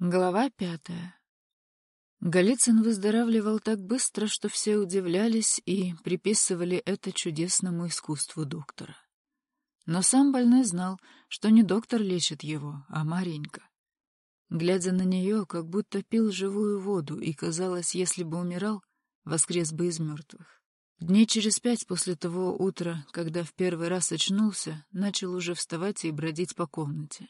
Глава пятая. Голицын выздоравливал так быстро, что все удивлялись и приписывали это чудесному искусству доктора. Но сам больной знал, что не доктор лечит его, а Маренька. Глядя на нее, как будто пил живую воду, и казалось, если бы умирал, воскрес бы из мертвых. Дней через пять после того утра, когда в первый раз очнулся, начал уже вставать и бродить по комнате.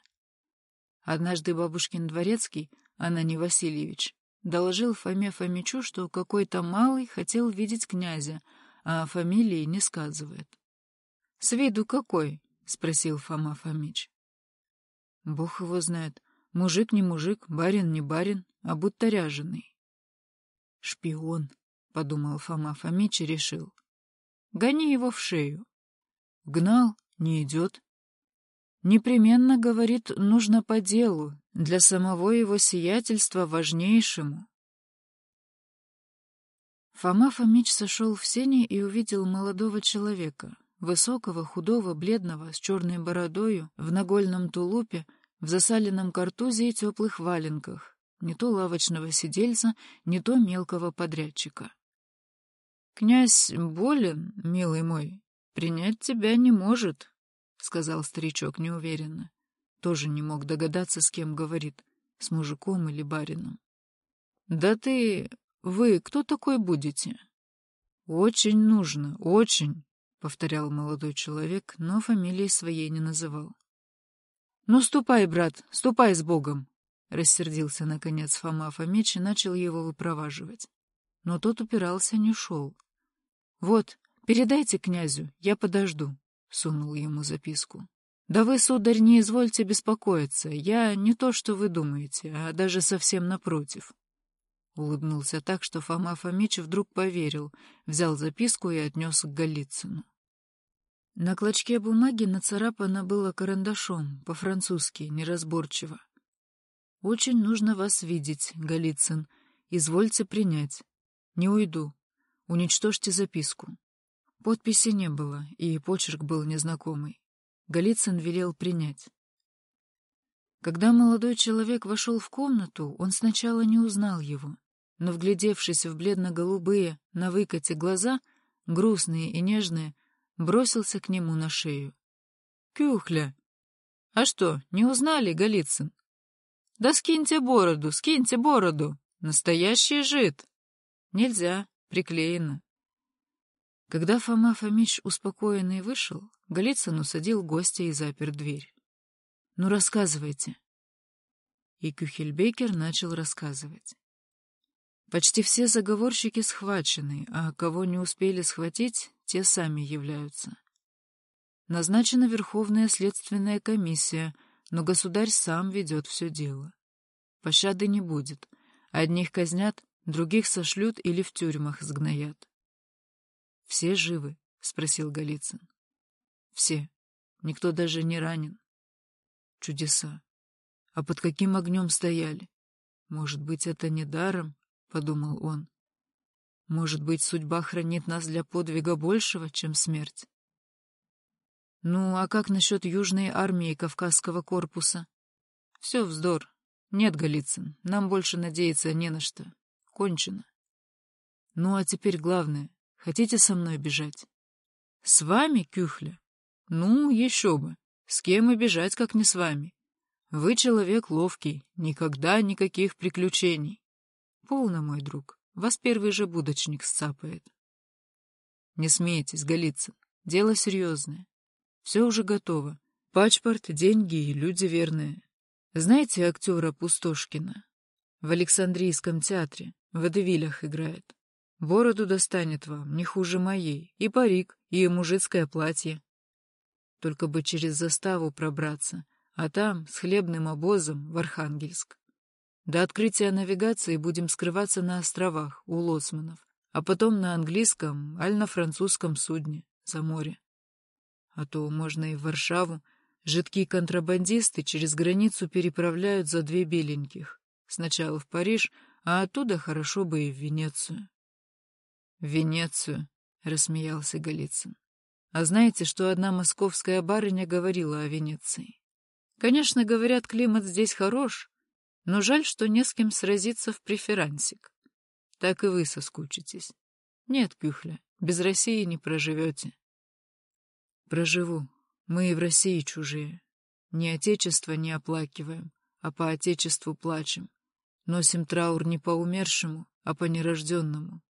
Однажды бабушкин дворецкий, Анани Васильевич, доложил Фоме Фомичу, что какой-то малый хотел видеть князя, а фамилии не сказывает. — С виду какой? — спросил Фома Фомич. — Бог его знает. Мужик не мужик, барин не барин, а будто ряженый. — Шпион, — подумал Фома Фомич и решил. — Гони его в шею. Гнал, не идет, Непременно, говорит, нужно по делу, для самого его сиятельства важнейшему. Фома Фомич сошел в сене и увидел молодого человека, высокого, худого, бледного, с черной бородою, в нагольном тулупе, в засаленном картузе и теплых валенках, не то лавочного сидельца, не то мелкого подрядчика. — Князь болен, милый мой, принять тебя не может, — сказал старичок неуверенно. Тоже не мог догадаться, с кем говорит, с мужиком или барином. — Да ты... вы кто такой будете? — Очень нужно, очень, — повторял молодой человек, но фамилии своей не называл. — Ну, ступай, брат, ступай с Богом! — рассердился, наконец, Фома Фомич и начал его выпроваживать. Но тот упирался, не шел. — Вот, передайте князю, я подожду сунул ему записку. «Да вы, сударь, не извольте беспокоиться. Я не то, что вы думаете, а даже совсем напротив». Улыбнулся так, что Фома Фомич вдруг поверил, взял записку и отнес к Голицыну. На клочке бумаги нацарапано было карандашом, по-французски, неразборчиво. «Очень нужно вас видеть, Голицын. Извольте принять. Не уйду. Уничтожьте записку. Подписи не было, и почерк был незнакомый. Голицын велел принять. Когда молодой человек вошел в комнату, он сначала не узнал его, но, вглядевшись в бледно-голубые, на выкате глаза, грустные и нежные, бросился к нему на шею. — Кюхля! — А что, не узнали, Голицын? — Да скиньте бороду, скиньте бороду! Настоящий жид! — Нельзя, приклеено. Когда Фома Фомич успокоенный вышел, Голицын усадил гостя и запер дверь. — Ну, рассказывайте. И Кюхельбекер начал рассказывать. Почти все заговорщики схвачены, а кого не успели схватить, те сами являются. Назначена Верховная следственная комиссия, но государь сам ведет все дело. Пощады не будет. Одних казнят, других сошлют или в тюрьмах сгноят. — Все живы? — спросил Голицын. — Все. Никто даже не ранен. Чудеса. А под каким огнем стояли? Может быть, это не даром? — подумал он. Может быть, судьба хранит нас для подвига большего, чем смерть? Ну, а как насчет Южной армии Кавказского корпуса? Все вздор. Нет, Голицын, нам больше надеяться не на что. Кончено. Ну, а теперь главное. Хотите со мной бежать? С вами, Кюхля? Ну, еще бы. С кем и бежать, как не с вами? Вы человек ловкий, никогда никаких приключений. Полно, мой друг, вас первый же будочник сцапает. Не смейтесь, Голицын, дело серьезное. Все уже готово. Пачпорт, деньги и люди верные. Знаете актера Пустошкина? В Александрийском театре, в Эдевилях играет. Бороду достанет вам, не хуже моей, и парик, и мужицкое платье. Только бы через заставу пробраться, а там, с хлебным обозом, в Архангельск. До открытия навигации будем скрываться на островах, у лоцманов, а потом на английском, аль на французском судне, за море. А то можно и в Варшаву. Жидкие контрабандисты через границу переправляют за две беленьких. Сначала в Париж, а оттуда хорошо бы и в Венецию. В Венецию, — рассмеялся Голицын. А знаете, что одна московская барыня говорила о Венеции? Конечно, говорят, климат здесь хорош, Но жаль, что не с кем сразиться в преферансик. Так и вы соскучитесь. Нет, Кюхля, без России не проживете. Проживу. Мы и в России чужие. Ни отечество не оплакиваем, а по отечеству плачем. Носим траур не по умершему, а по нерожденному.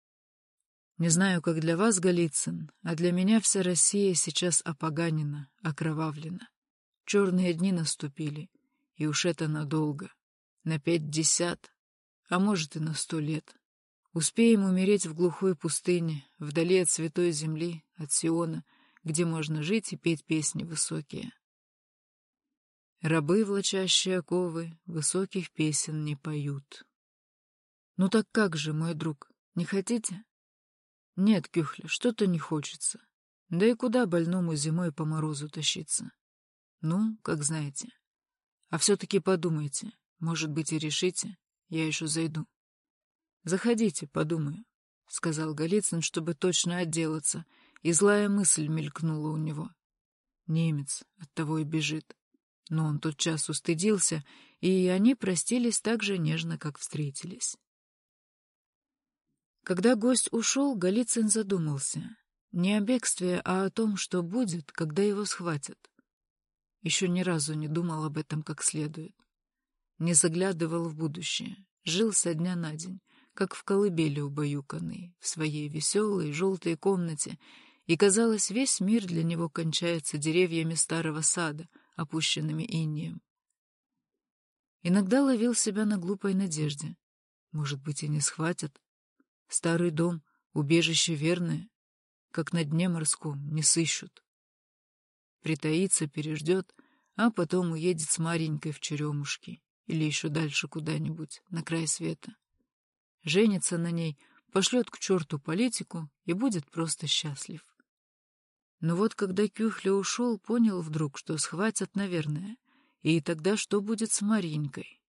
Не знаю, как для вас, Голицын, а для меня вся Россия сейчас опоганена, окровавлена. Черные дни наступили, и уж это надолго. На пятьдесят, а может и на сто лет. Успеем умереть в глухой пустыне, вдали от святой земли, от Сиона, где можно жить и петь песни высокие. Рабы, влачащие оковы, высоких песен не поют. Ну так как же, мой друг, не хотите? Нет, Кюхля, что-то не хочется. Да и куда больному зимой по морозу тащиться? Ну, как знаете. А все-таки подумайте, может быть, и решите, я еще зайду. Заходите, подумаю, — сказал Голицын, чтобы точно отделаться, и злая мысль мелькнула у него. Немец оттого и бежит. Но он тотчас устыдился, и они простились так же нежно, как встретились. Когда гость ушел, Голицын задумался. Не о бегстве, а о том, что будет, когда его схватят. Еще ни разу не думал об этом как следует. Не заглядывал в будущее, жил со дня на день, как в колыбели убаюканный, в своей веселой желтой комнате, и, казалось, весь мир для него кончается деревьями старого сада — опущенными инеем. Иногда ловил себя на глупой надежде. Может быть, и не схватят. Старый дом, убежище верное, как на дне морском, не сыщут. Притаится, переждет, а потом уедет с Маренькой в Черемушки или еще дальше куда-нибудь, на край света. Женится на ней, пошлет к черту политику и будет просто счастлив. Но вот когда Кюхля ушел, понял вдруг, что схватят, наверное. И тогда что будет с Маринькой?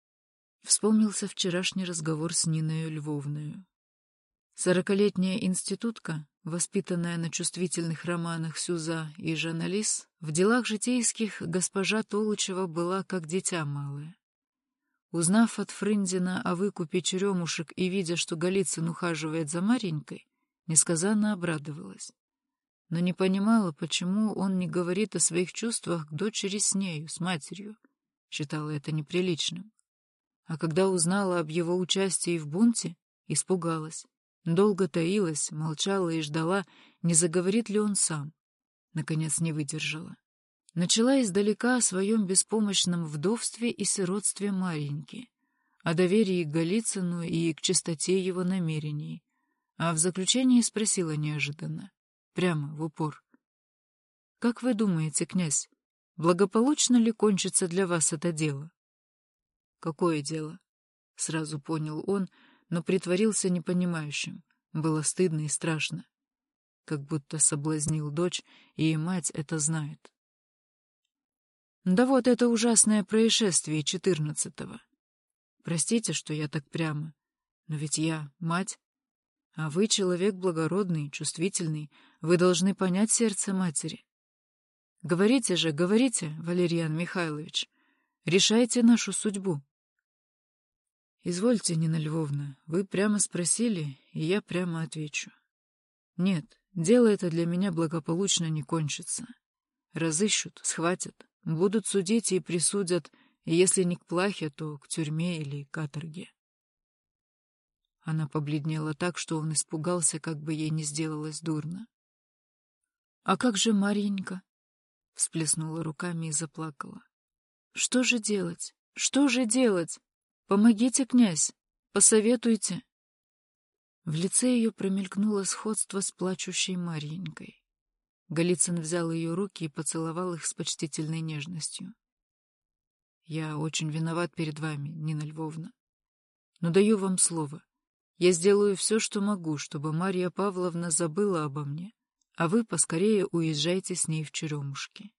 Вспомнился вчерашний разговор с Ниной Львовною. Сорокалетняя институтка, воспитанная на чувствительных романах Сюза и Жаналис, в делах житейских госпожа Толычева была как дитя малое. Узнав от Фрындина о выкупе черемушек и видя, что Голицын ухаживает за Маренькой, несказанно обрадовалась но не понимала, почему он не говорит о своих чувствах к дочери с нею, с матерью. Считала это неприличным. А когда узнала об его участии в бунте, испугалась. Долго таилась, молчала и ждала, не заговорит ли он сам. Наконец не выдержала. Начала издалека о своем беспомощном вдовстве и сиротстве Мареньки, о доверии к Голицыну и к чистоте его намерений, а в заключении спросила неожиданно. Прямо, в упор. «Как вы думаете, князь, благополучно ли кончится для вас это дело?» «Какое дело?» — сразу понял он, но притворился непонимающим. Было стыдно и страшно. Как будто соблазнил дочь, и мать это знает. «Да вот это ужасное происшествие четырнадцатого. Простите, что я так прямо, но ведь я мать, а вы человек благородный, чувствительный, вы должны понять сердце матери. Говорите же, говорите, Валерьян Михайлович, решайте нашу судьбу. Извольте, Нина Львовна, вы прямо спросили, и я прямо отвечу. Нет, дело это для меня благополучно не кончится. Разыщут, схватят, будут судить и присудят, и если не к плахе, то к тюрьме или каторге. Она побледнела так, что он испугался, как бы ей не сделалось дурно. — А как же Марьенька? — всплеснула руками и заплакала. — Что же делать? Что же делать? Помогите, князь! Посоветуйте! В лице ее промелькнуло сходство с плачущей Марьенькой. Голицын взял ее руки и поцеловал их с почтительной нежностью. — Я очень виноват перед вами, Нина Львовна. Но даю вам слово. Я сделаю все, что могу, чтобы Марья Павловна забыла обо мне, а вы поскорее уезжайте с ней в Черемушки.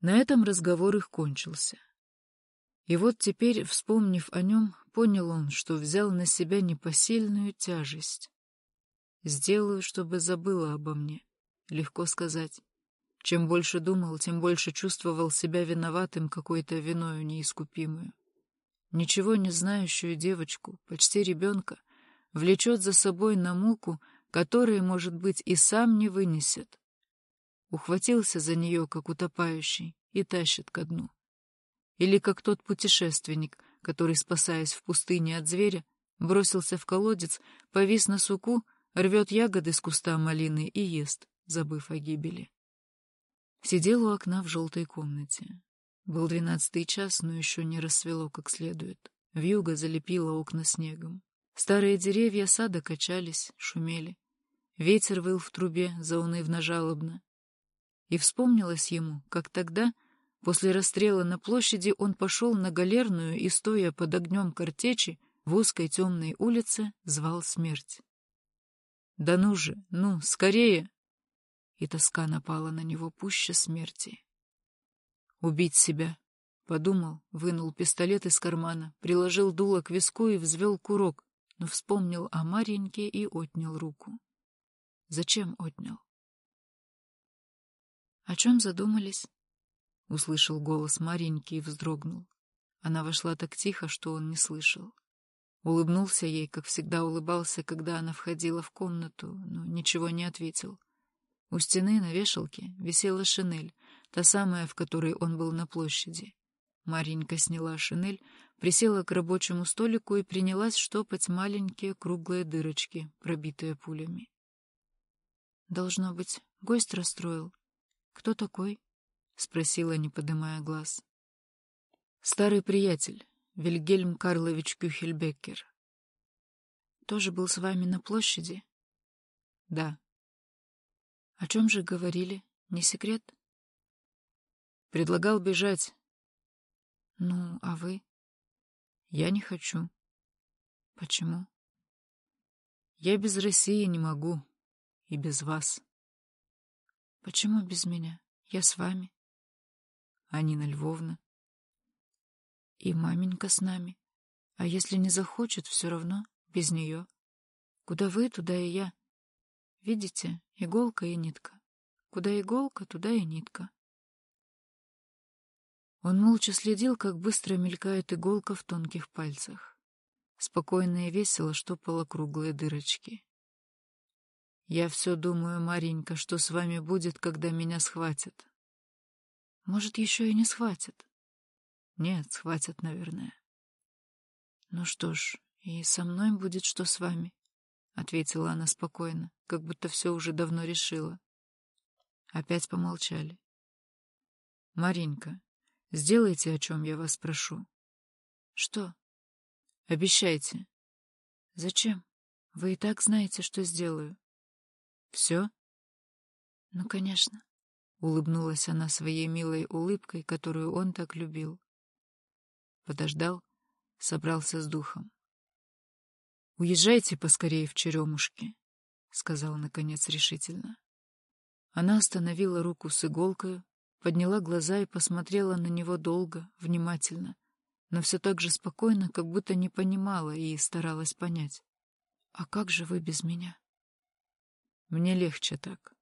На этом разговор их кончился. И вот теперь, вспомнив о нем, понял он, что взял на себя непосильную тяжесть. «Сделаю, чтобы забыла обо мне», — легко сказать. Чем больше думал, тем больше чувствовал себя виноватым какой-то виною неискупимую. ничего не знающую девочку, почти ребенка, влечет за собой на муку, которой, может быть, и сам не вынесет. Ухватился за нее, как утопающий, и тащит ко дну. Или как тот путешественник, который, спасаясь в пустыне от зверя, бросился в колодец, повис на суку, рвет ягоды с куста малины и ест, забыв о гибели. Сидел у окна в желтой комнате. Был двенадцатый час, но еще не рассвело как следует. Вьюга залепила окна снегом. Старые деревья сада качались, шумели. Ветер выл в трубе заунывно-жалобно. И вспомнилось ему, как тогда, после расстрела на площади, он пошел на галерную и, стоя под огнем картечи, в узкой темной улице звал смерть. «Да ну же, ну, скорее!» И тоска напала на него пуще смерти. Убить себя. Подумал, вынул пистолет из кармана, приложил дуло к виску и взвел курок, но вспомнил о Марьеньке и отнял руку. Зачем отнял? «О чем задумались?» — услышал голос Марьеньки и вздрогнул. Она вошла так тихо, что он не слышал. Улыбнулся ей, как всегда улыбался, когда она входила в комнату, но ничего не ответил. У стены на вешалке висела шинель, та самая, в которой он был на площади. Маренька сняла шинель, присела к рабочему столику и принялась штопать маленькие круглые дырочки, пробитые пулями. «Должно быть, гость расстроил. Кто такой?» — спросила, не поднимая глаз. «Старый приятель, Вильгельм Карлович Кюхельбеккер. Тоже был с вами на площади?» «Да». «О чем же говорили? Не секрет?» Предлагал бежать. Ну, а вы? Я не хочу. Почему? Я без России не могу. И без вас. Почему без меня? Я с вами. А Нина Львовна. И маменька с нами. А если не захочет, все равно без нее. Куда вы, туда и я. Видите, иголка и нитка. Куда иголка, туда и нитка. Он молча следил, как быстро мелькает иголка в тонких пальцах. Спокойно и весело штопала круглые дырочки. «Я все думаю, Маренька, что с вами будет, когда меня схватят». «Может, еще и не схватят?» «Нет, схватят, наверное». «Ну что ж, и со мной будет что с вами?» — ответила она спокойно, как будто все уже давно решила. Опять помолчали. «Маренька, Сделайте, о чем я вас прошу. Что? Обещайте. Зачем? Вы и так знаете, что сделаю. Все? Ну, конечно. Улыбнулась она своей милой улыбкой, которую он так любил. Подождал, собрался с духом. «Уезжайте поскорее в Черемушки», — сказал, наконец, решительно. Она остановила руку с иголкой, Подняла глаза и посмотрела на него долго, внимательно, но все так же спокойно, как будто не понимала и старалась понять. «А как же вы без меня?» «Мне легче так».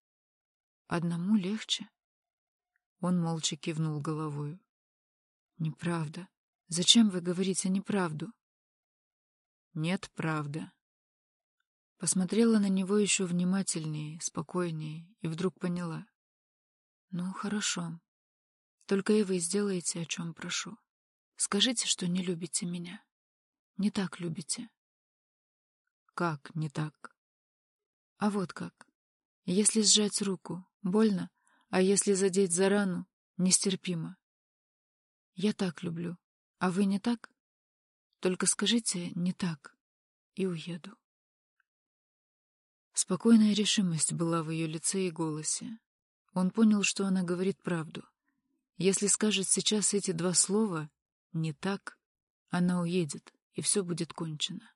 «Одному легче?» Он молча кивнул головою. «Неправда. Зачем вы говорите неправду?» «Нет, правда». Посмотрела на него еще внимательнее, спокойнее, и вдруг поняла. Ну, хорошо. Только и вы сделаете, о чем прошу. Скажите, что не любите меня. Не так любите. Как не так? А вот как. Если сжать руку, больно, а если задеть за рану, нестерпимо. Я так люблю, а вы не так? Только скажите «не так» и уеду. Спокойная решимость была в ее лице и голосе. Он понял, что она говорит правду. Если скажет сейчас эти два слова «не так», она уедет, и все будет кончено.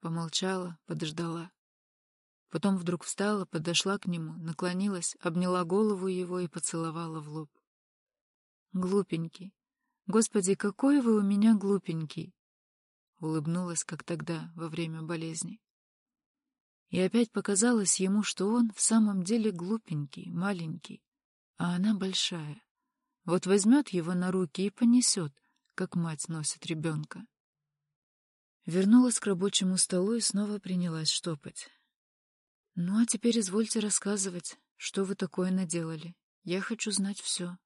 Помолчала, подождала. Потом вдруг встала, подошла к нему, наклонилась, обняла голову его и поцеловала в лоб. «Глупенький! Господи, какой вы у меня глупенький!» Улыбнулась, как тогда, во время болезни. И опять показалось ему, что он в самом деле глупенький, маленький, а она большая. Вот возьмет его на руки и понесет, как мать носит ребенка. Вернулась к рабочему столу и снова принялась штопать. «Ну, а теперь извольте рассказывать, что вы такое наделали. Я хочу знать все».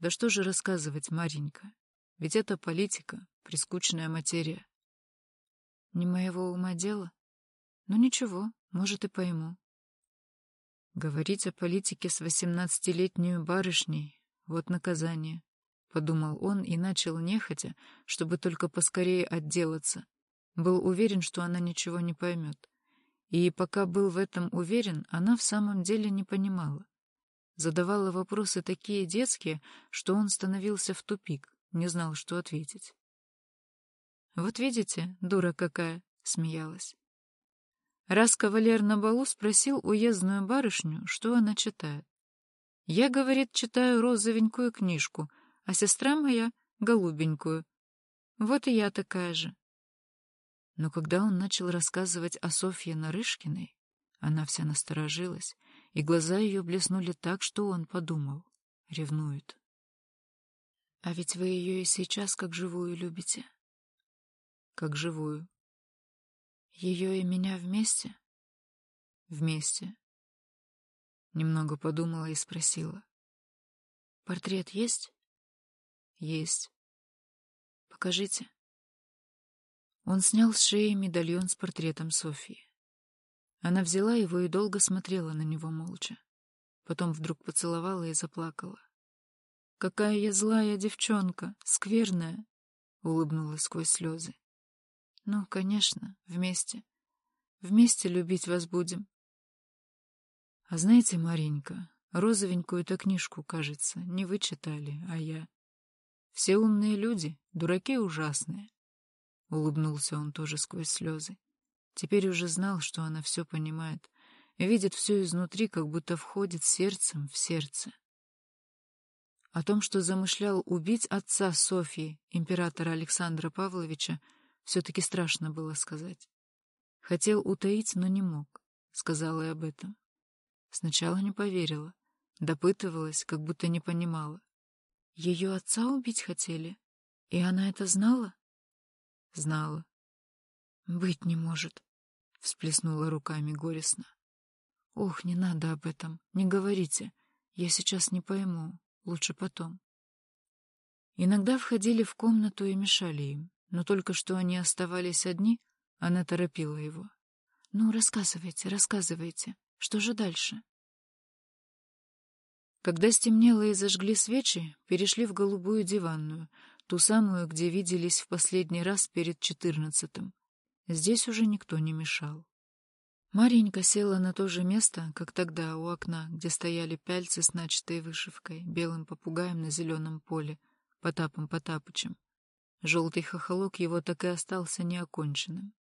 «Да что же рассказывать, Маренька? Ведь это политика, прискучная материя». «Не моего ума дело? Ну ничего, может, и пойму». Говорить о политике с восемнадцатилетней барышней — вот наказание. — подумал он и начал нехотя, чтобы только поскорее отделаться. Был уверен, что она ничего не поймет. И пока был в этом уверен, она в самом деле не понимала. Задавала вопросы такие детские, что он становился в тупик, не знал, что ответить. «Вот видите, дура какая!» — смеялась. Раз кавалер на балу спросил уездную барышню, что она читает. «Я, — говорит, — читаю розовенькую книжку, а сестра моя — голубенькую. Вот и я такая же. Но когда он начал рассказывать о Софье Нарышкиной, она вся насторожилась, и глаза ее блеснули так, что он подумал. Ревнует. А ведь вы ее и сейчас как живую любите. Как живую. Ее и меня вместе? Вместе. Немного подумала и спросила. Портрет есть? Есть. Покажите. Он снял с шеи медальон с портретом Софии. Она взяла его и долго смотрела на него молча. Потом вдруг поцеловала и заплакала. «Какая я злая девчонка, скверная!» — улыбнулась сквозь слезы. «Ну, конечно, вместе. Вместе любить вас будем». «А знаете, Маренька, розовенькую-то книжку, кажется, не вы читали, а я. Все умные люди, дураки ужасные. Улыбнулся он тоже сквозь слезы. Теперь уже знал, что она все понимает, видит все изнутри, как будто входит сердцем в сердце. О том, что замышлял убить отца Софьи, императора Александра Павловича, все-таки страшно было сказать. Хотел утаить, но не мог, сказала и об этом. Сначала не поверила, допытывалась, как будто не понимала. Ее отца убить хотели? И она это знала? Знала. Быть не может, всплеснула руками горестно. Ох, не надо об этом, не говорите. Я сейчас не пойму, лучше потом. Иногда входили в комнату и мешали им, но только что они оставались одни, она торопила его. «Ну, рассказывайте, рассказывайте. Что же дальше?» Когда стемнело и зажгли свечи, перешли в голубую диванную, ту самую, где виделись в последний раз перед четырнадцатым. Здесь уже никто не мешал. Маренька села на то же место, как тогда у окна, где стояли пяльцы с начатой вышивкой, белым попугаем на зеленом поле, Потапом Потапычем. Желтый хохолок его так и остался неоконченным.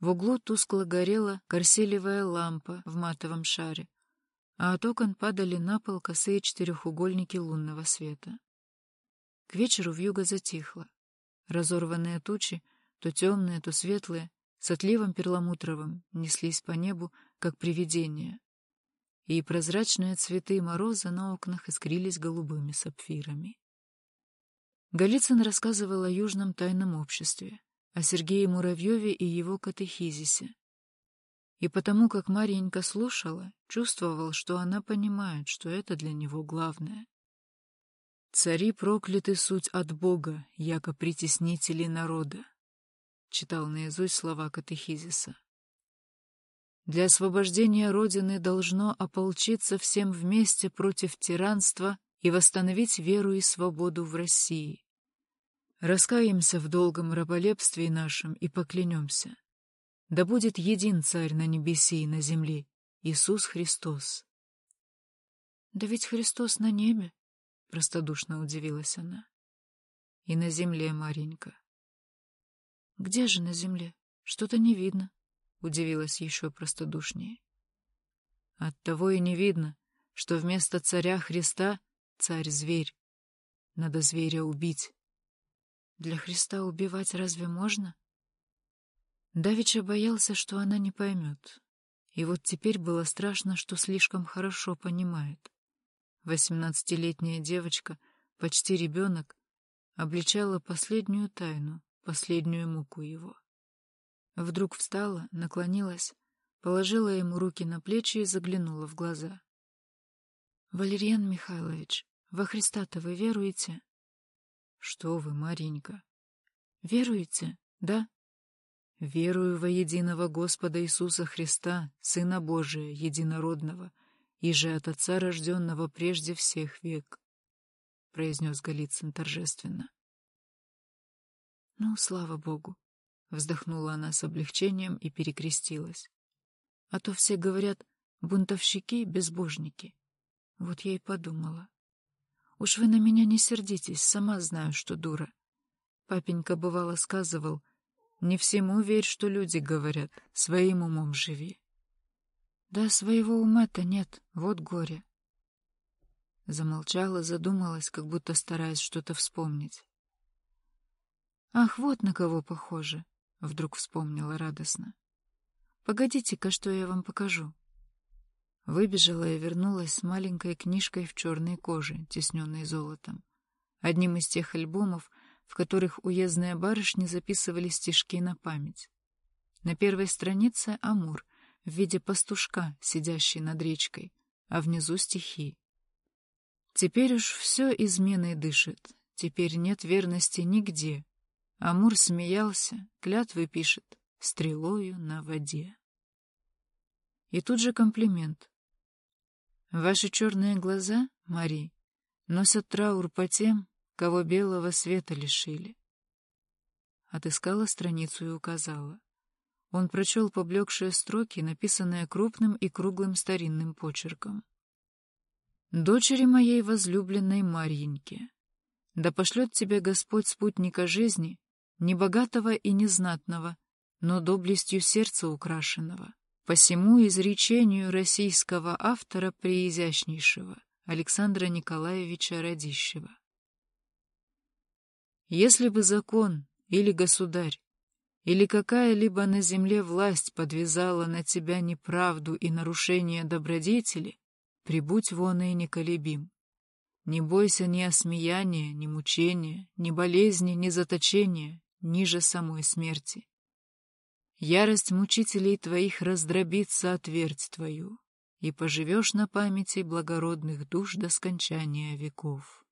В углу тускло горела корселевая лампа в матовом шаре, а от окон падали на пол косые четырехугольники лунного света. К вечеру вьюга затихла. Разорванные тучи, то темные, то светлые, с отливом перламутровым, неслись по небу, как привидения. И прозрачные цветы мороза на окнах искрились голубыми сапфирами. Голицын рассказывал о Южном тайном обществе, о Сергее Муравьеве и его катехизисе, и потому как Марьенька слушала, чувствовал, что она понимает, что это для него главное. «Цари прокляты суть от Бога, яко притеснители народа», — читал наизусть слова катехизиса. «Для освобождения Родины должно ополчиться всем вместе против тиранства и восстановить веру и свободу в России. Раскаемся в долгом раболепстве нашем и поклянемся, да будет един царь на небесе и на земле, Иисус Христос. Да ведь Христос на небе, простодушно удивилась она. И на земле, Маренька. Где же на земле? Что-то не видно, удивилась еще простодушнее. Оттого и не видно, что вместо царя Христа царь-зверь. Надо зверя убить. Для Христа убивать разве можно? Давича боялся, что она не поймет. И вот теперь было страшно, что слишком хорошо понимает. Восемнадцатилетняя девочка, почти ребенок, обличала последнюю тайну, последнюю муку его. Вдруг встала, наклонилась, положила ему руки на плечи и заглянула в глаза. — Валерьян Михайлович, во Христа-то вы веруете? — Что вы, Маренька? — Веруете, да? — Верую во единого Господа Иисуса Христа, Сына Божия, единородного, и же от Отца рожденного прежде всех век, — произнес Голицын торжественно. — Ну, слава Богу! — вздохнула она с облегчением и перекрестилась. — А то все говорят, бунтовщики — безбожники. Вот я и подумала. Уж вы на меня не сердитесь, сама знаю, что дура. Папенька бывало сказывал, не всему верь, что люди говорят, своим умом живи. Да своего ума-то нет, вот горе. Замолчала, задумалась, как будто стараясь что-то вспомнить. Ах, вот на кого похоже, вдруг вспомнила радостно. Погодите-ка, что я вам покажу. Выбежала и вернулась с маленькой книжкой в черной коже, тесненной золотом. Одним из тех альбомов, в которых уездные барышни записывали стишки на память. На первой странице Амур, в виде пастушка, сидящий над речкой, а внизу стихи. Теперь уж все изменой дышит, теперь нет верности нигде. Амур смеялся, клятвы пишет, стрелою на воде. И тут же комплимент. Ваши черные глаза, Мари, носят траур по тем, кого белого света лишили. Отыскала страницу и указала. Он прочел поблекшие строки, написанные крупным и круглым старинным почерком. «Дочери моей возлюбленной Марьеньке, да пошлет тебе Господь спутника жизни, не богатого и незнатного, но доблестью сердца украшенного, посему изречению российского автора преизящнейшего Александра Николаевича Радищева. Если бы закон или государь или какая-либо на земле власть подвязала на тебя неправду и нарушение добродетели, прибудь вон и неколебим. Не бойся ни осмеяния, ни мучения, ни болезни, ни заточения, ниже самой смерти. Ярость мучителей твоих раздробится от твердь твою, и поживешь на памяти благородных душ до скончания веков.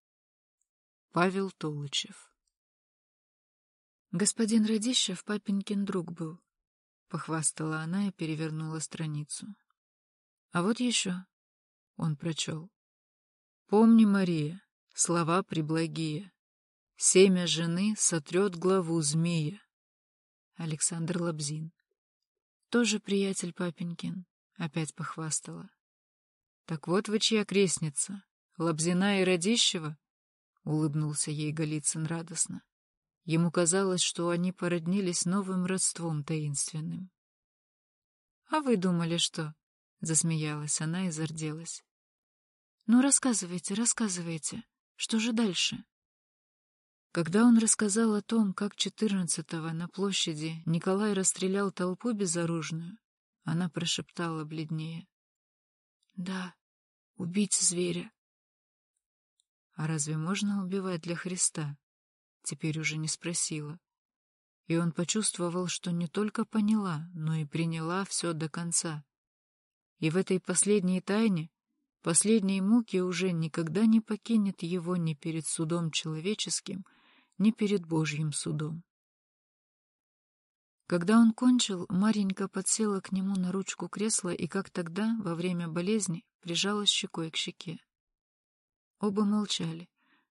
Павел Толычев Господин Радищев папенькин друг был, — похвастала она и перевернула страницу. А вот еще, — он прочел. Помни, Мария, слова приблагие. Семя жены сотрет главу змея. Александр Лобзин. Тоже приятель папенькин, — опять похвастала. Так вот вы чья крестница, Лобзина и Радищева? — улыбнулся ей Голицын радостно. Ему казалось, что они породнились новым родством таинственным. — А вы думали, что? — засмеялась она и зарделась. — Ну, рассказывайте, рассказывайте. Что же дальше? Когда он рассказал о том, как четырнадцатого на площади Николай расстрелял толпу безоружную, она прошептала бледнее. — Да, убить зверя. — А разве можно убивать для Христа? Теперь уже не спросила. И он почувствовал, что не только поняла, но и приняла все до конца. И в этой последней тайне, последней муке уже никогда не покинет его ни перед судом человеческим, ни перед Божьим судом. Когда он кончил, Маренька подсела к нему на ручку кресла и, как тогда, во время болезни, прижалась щекой к щеке. Оба молчали,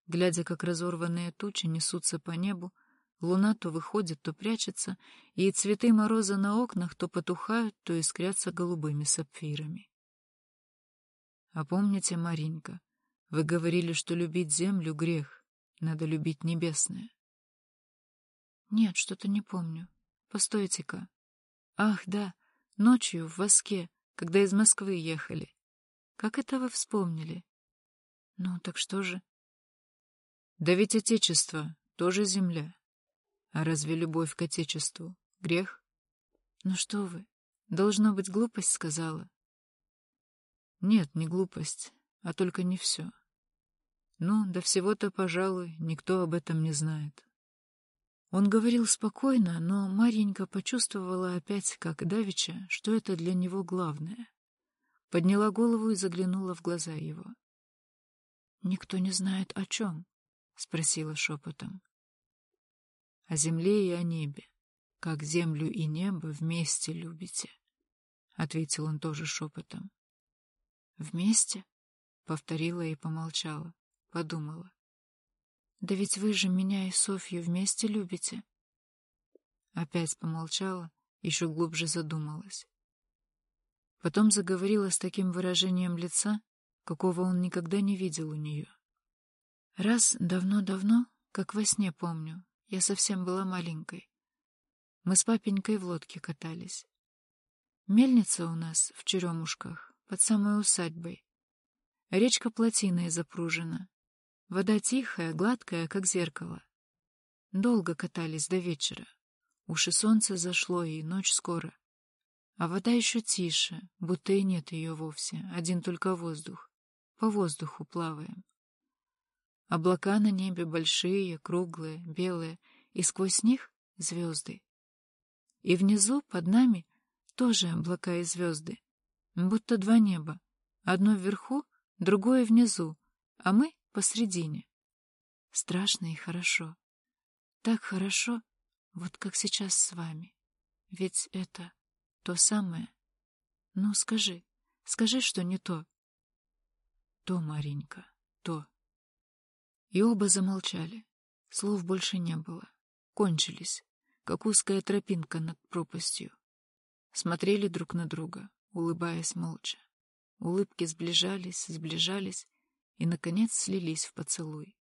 глядя, как разорванные тучи несутся по небу, луна то выходит, то прячется, и цветы мороза на окнах то потухают, то искрятся голубыми сапфирами. А помните, Маринка, вы говорили, что любить землю — грех, надо любить небесное. Нет, что-то не помню. Постойте-ка. Ах, да, ночью в воске, когда из Москвы ехали. Как это вы вспомнили? Ну, так что же? Да ведь Отечество тоже земля. А разве любовь к Отечеству — грех? Ну что вы, должно быть, глупость сказала. Нет, не глупость, а только не все. Ну, до всего-то, пожалуй, никто об этом не знает. Он говорил спокойно, но Марьенька почувствовала опять, как давеча, что это для него главное. Подняла голову и заглянула в глаза его. «Никто не знает о чем?» — спросила шепотом. «О земле и о небе, как землю и небо вместе любите», — ответил он тоже шепотом. «Вместе?» — повторила и помолчала, подумала. Да ведь вы же меня и Софью вместе любите. Опять помолчала, еще глубже задумалась. Потом заговорила с таким выражением лица, какого он никогда не видел у нее. Раз давно-давно, как во сне помню, я совсем была маленькой. Мы с папенькой в лодке катались. Мельница у нас в Черемушках, под самой усадьбой. Речка плотиной запружена. Вода тихая, гладкая, как зеркало. Долго катались до вечера. Уж солнце зашло, и ночь скоро. А вода еще тише, будто и нет ее вовсе, один только воздух. По воздуху плаваем. Облака на небе большие, круглые, белые, и сквозь них звезды. И внизу, под нами, тоже облака и звезды. Будто два неба. Одно вверху, другое внизу, а мы посредине. Страшно и хорошо. Так хорошо, вот как сейчас с вами. Ведь это то самое. Ну, скажи, скажи, что не то. То, Маренька, то. И оба замолчали. Слов больше не было. Кончились, как узкая тропинка над пропастью. Смотрели друг на друга, улыбаясь молча. Улыбки сближались, сближались, и, наконец, слились в поцелуй.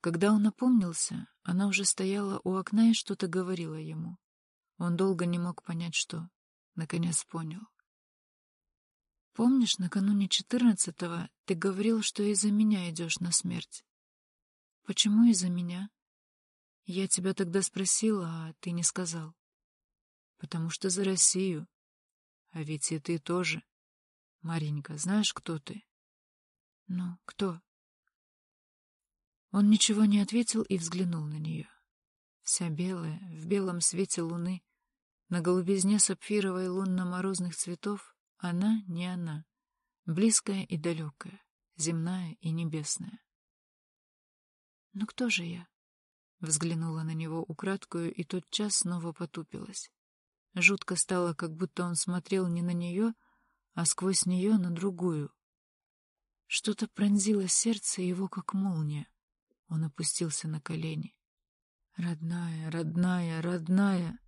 Когда он опомнился, она уже стояла у окна и что-то говорила ему. Он долго не мог понять, что. Наконец понял. «Помнишь, накануне четырнадцатого ты говорил, что из-за меня идешь на смерть?» «Почему из-за меня?» «Я тебя тогда спросила, а ты не сказал». «Потому что за Россию. А ведь и ты тоже. Маренька, знаешь, кто ты?» «Ну, кто?» Он ничего не ответил и взглянул на нее. Вся белая, в белом свете луны, на голубизне сапфировой лунно-морозных цветов, она не она, близкая и далекая, земная и небесная. «Ну кто же я?» Взглянула на него украдкую и тотчас снова потупилась. Жутко стало, как будто он смотрел не на нее, а сквозь нее на другую, что-то пронзило сердце его, как молния. Он опустился на колени. «Родная, родная, родная!»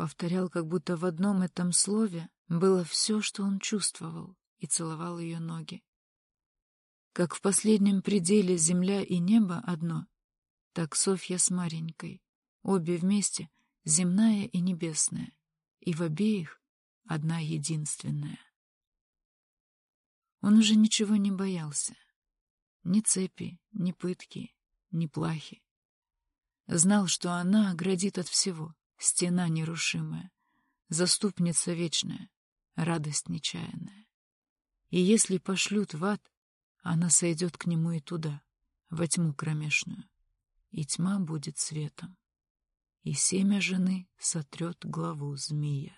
Повторял, как будто в одном этом слове было все, что он чувствовал, и целовал ее ноги. Как в последнем пределе земля и небо одно, так Софья с Маренькой, обе вместе, земная и небесная, и в обеих одна единственная. Он уже ничего не боялся. Ни цепи, ни пытки, ни плахи. Знал, что она оградит от всего, стена нерушимая, заступница вечная, радость нечаянная. И если пошлют в ад, она сойдет к нему и туда, во тьму кромешную, и тьма будет светом, и семя жены сотрет главу змея.